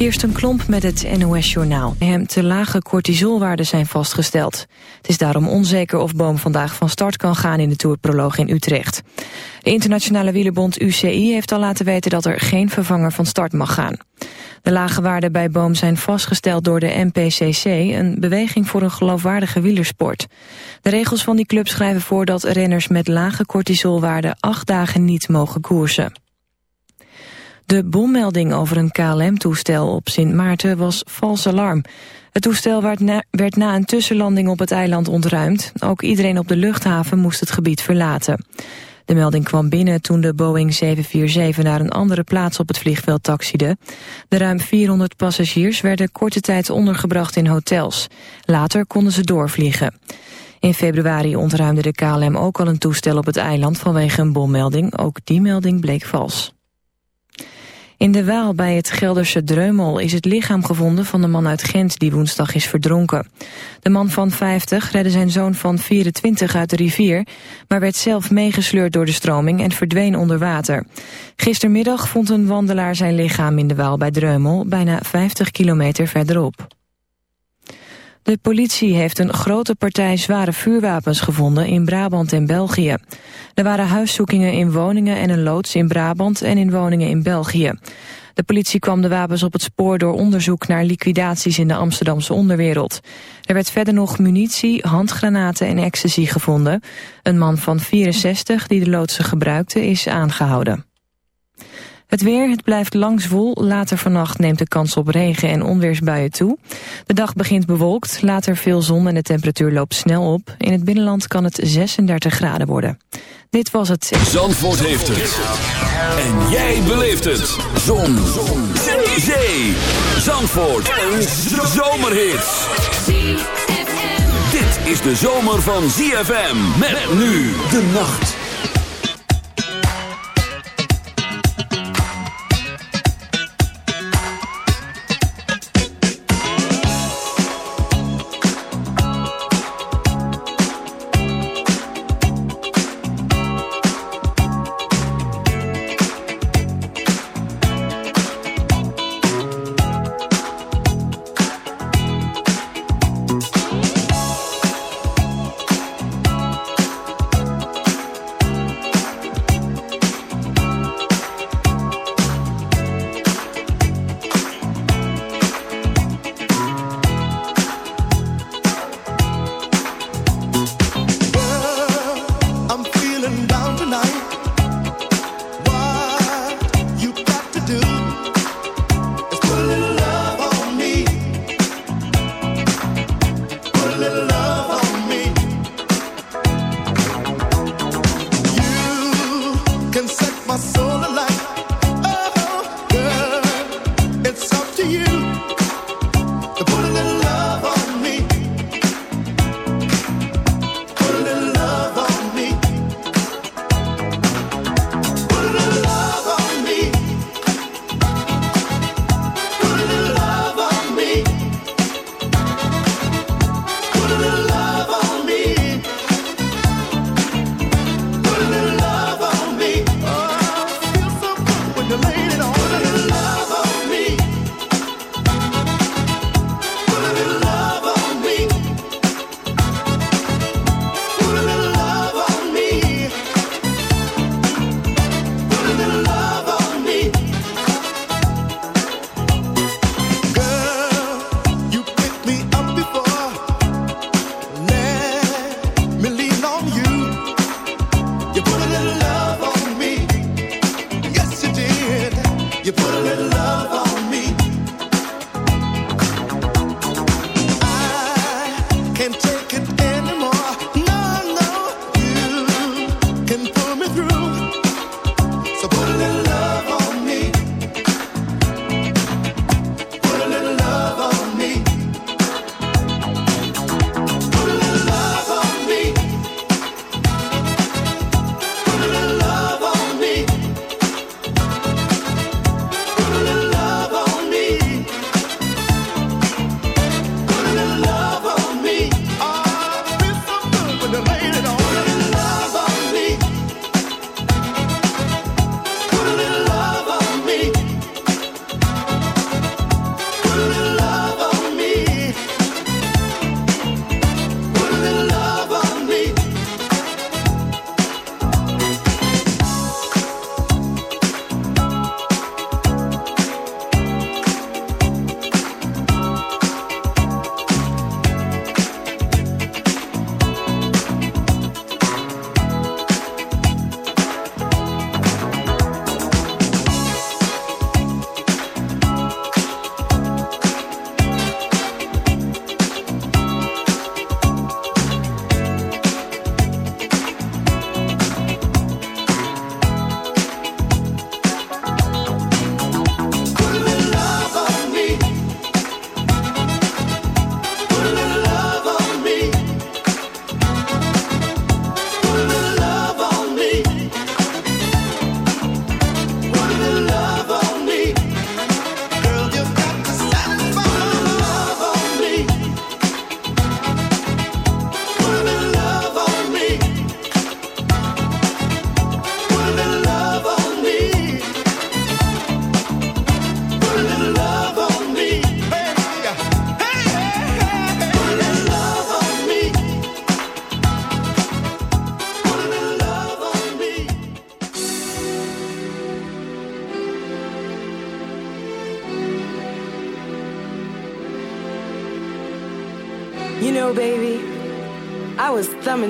Kirsten Klomp met het NOS-journaal. Hem te lage cortisolwaarden zijn vastgesteld. Het is daarom onzeker of Boom vandaag van start kan gaan in de Tourproloog in Utrecht. De internationale wielerbond UCI heeft al laten weten dat er geen vervanger van start mag gaan. De lage waarden bij Boom zijn vastgesteld door de MPCC, een beweging voor een geloofwaardige wielersport. De regels van die club schrijven voor dat renners met lage cortisolwaarden acht dagen niet mogen koersen. De bommelding over een KLM-toestel op Sint Maarten was vals alarm. Het toestel werd na, werd na een tussenlanding op het eiland ontruimd. Ook iedereen op de luchthaven moest het gebied verlaten. De melding kwam binnen toen de Boeing 747 naar een andere plaats op het vliegveld taxiede. De ruim 400 passagiers werden korte tijd ondergebracht in hotels. Later konden ze doorvliegen. In februari ontruimde de KLM ook al een toestel op het eiland vanwege een bommelding. Ook die melding bleek vals. In de Waal bij het Gelderse Dreumel is het lichaam gevonden van de man uit Gent die woensdag is verdronken. De man van 50 redde zijn zoon van 24 uit de rivier, maar werd zelf meegesleurd door de stroming en verdween onder water. Gistermiddag vond een wandelaar zijn lichaam in de Waal bij Dreumel, bijna 50 kilometer verderop. De politie heeft een grote partij zware vuurwapens gevonden in Brabant en België. Er waren huiszoekingen in woningen en een loods in Brabant en in woningen in België. De politie kwam de wapens op het spoor door onderzoek naar liquidaties in de Amsterdamse onderwereld. Er werd verder nog munitie, handgranaten en ecstasy gevonden. Een man van 64 die de loodsen gebruikte is aangehouden. Het weer, het blijft lang zwoel. Later vannacht neemt de kans op regen en onweersbuien toe. De dag begint bewolkt, later veel zon en de temperatuur loopt snel op. In het binnenland kan het 36 graden worden. Dit was het... Zandvoort heeft het. En jij beleeft het. Zon. zon. Zee. Zandvoort. Een zomerhit. Dit is de zomer van ZFM. Met nu de nacht.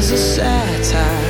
is a satire.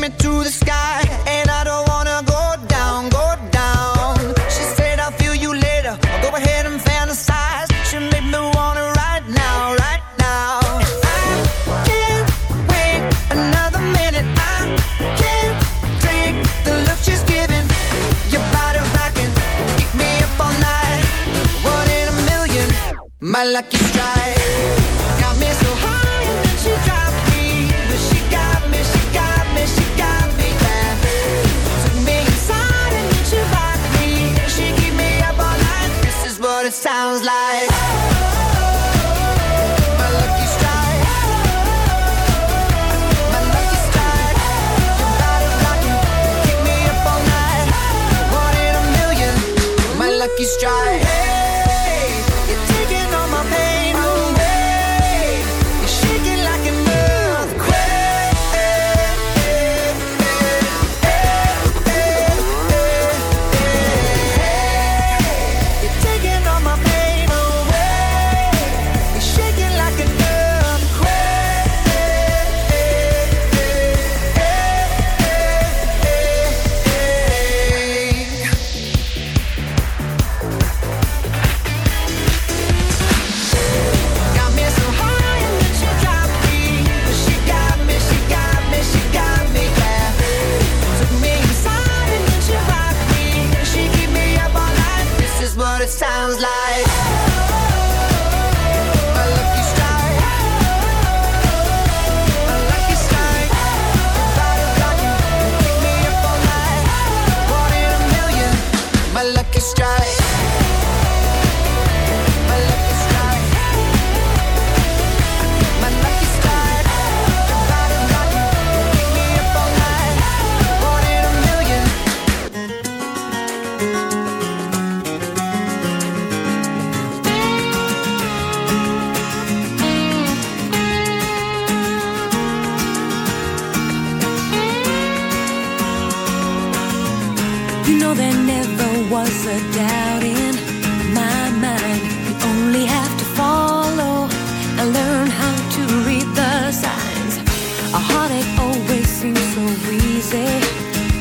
me to the sky.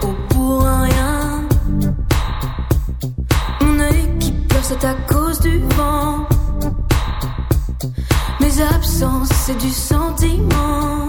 pour un rien. Mon œil qui pleure, c'est à cause du vent. Mes absences, c'est du sentiment.